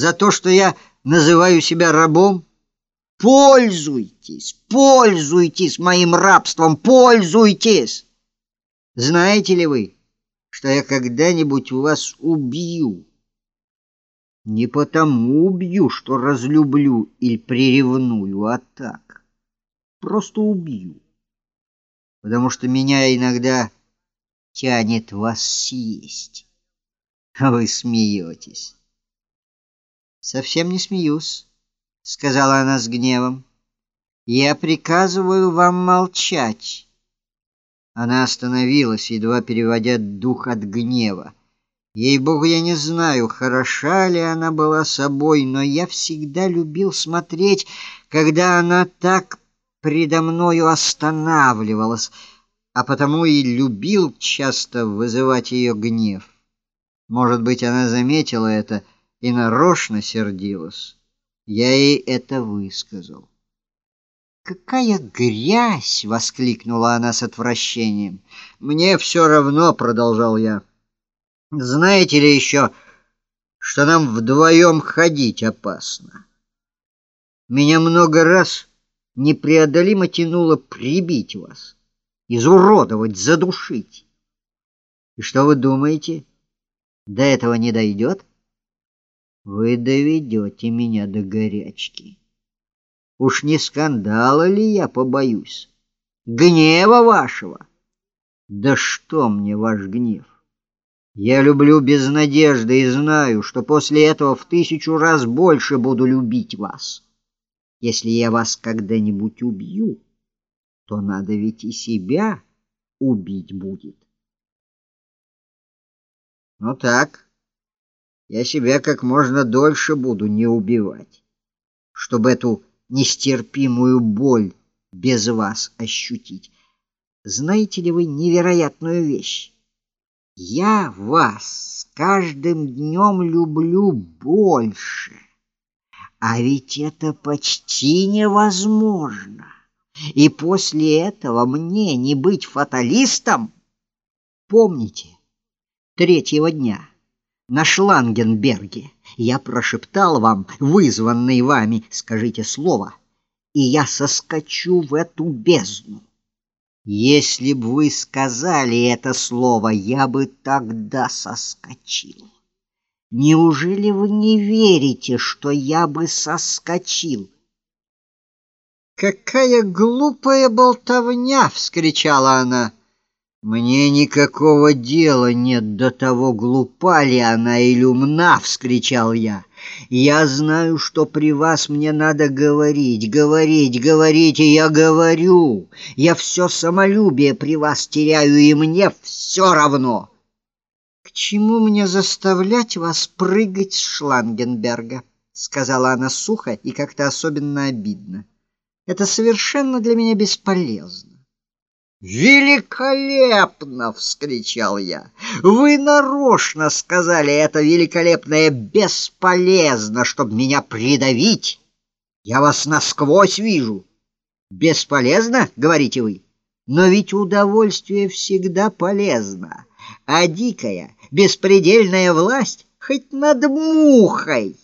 За то, что я называю себя рабом? Пользуйтесь, пользуйтесь моим рабством, пользуйтесь! Знаете ли вы, что я когда-нибудь вас убью? Не потому убью, что разлюблю или приревную, а так. Просто убью. Потому что меня иногда тянет вас съесть. А вы смеетесь. Совсем не смеюсь, сказала она с гневом. Я приказываю вам молчать. Она остановилась, едва переводя дух от гнева. Ей-богу, я не знаю, хороша ли она была собой, но я всегда любил смотреть, когда она так предо мною останавливалась, а потому и любил часто вызывать ее гнев. Может быть, она заметила это и нарочно сердилась. Я ей это высказал. «Какая грязь!» — воскликнула она с отвращением. «Мне все равно», — продолжал я. Знаете ли еще, что нам вдвоем ходить опасно? Меня много раз непреодолимо тянуло прибить вас, изуродовать, задушить. И что вы думаете, до этого не дойдет? Вы доведете меня до горячки. Уж не скандала ли я побоюсь? Гнева вашего? Да что мне ваш гнев? Я люблю без надежды и знаю, что после этого в тысячу раз больше буду любить вас. Если я вас когда-нибудь убью, то надо ведь и себя убить будет. Ну так, я себя как можно дольше буду не убивать, чтобы эту нестерпимую боль без вас ощутить. Знаете ли вы невероятную вещь? Я вас с каждым днем люблю больше. А ведь это почти невозможно. И после этого мне не быть фаталистом? Помните, третьего дня на Шлангенберге я прошептал вам, вызванный вами, скажите слово, и я соскочу в эту бездну. Если бы вы сказали это слово, я бы тогда соскочил. Неужели вы не верите, что я бы соскочил? Какая глупая болтовня, вскричала она. Мне никакого дела нет до того, глупа ли она или умна, вскричал я. Я знаю, что при вас мне надо говорить, говорить, говорить, и я говорю. Я все самолюбие при вас теряю, и мне все равно. К чему мне заставлять вас прыгать с Шлангенберга? сказала она сухо и как-то особенно обидно. Это совершенно для меня бесполезно. «Великолепно!» — вскричал я. «Вы нарочно сказали это великолепное бесполезно, чтобы меня придавить. Я вас насквозь вижу. Бесполезно, говорите вы? Но ведь удовольствие всегда полезно, а дикая, беспредельная власть хоть над мухой,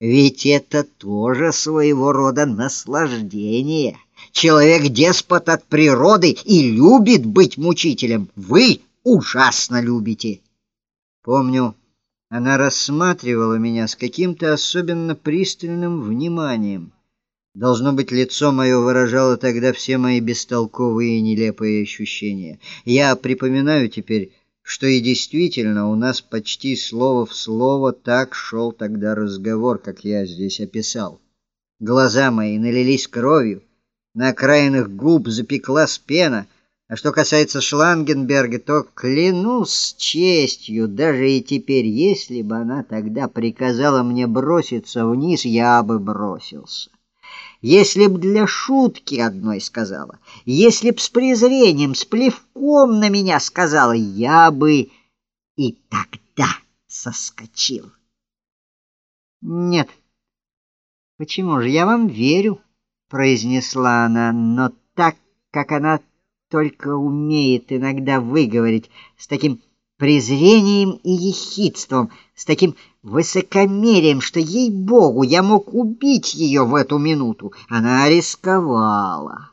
ведь это тоже своего рода наслаждение». Человек-деспот от природы и любит быть мучителем. Вы ужасно любите. Помню, она рассматривала меня с каким-то особенно пристальным вниманием. Должно быть, лицо мое выражало тогда все мои бестолковые и нелепые ощущения. Я припоминаю теперь, что и действительно у нас почти слово в слово так шел тогда разговор, как я здесь описал. Глаза мои налились кровью, на окраинах губ запеклась пена. А что касается Шлангенберга, то клянусь честью, даже и теперь, если бы она тогда приказала мне броситься вниз, я бы бросился. Если б для шутки одной сказала, если б с презрением, с плевком на меня сказала, я бы и тогда соскочил. Нет. Почему же я вам верю? Произнесла она, но так, как она только умеет иногда выговорить, с таким презрением и ехидством, с таким высокомерием, что ей-богу, я мог убить ее в эту минуту. Она рисковала.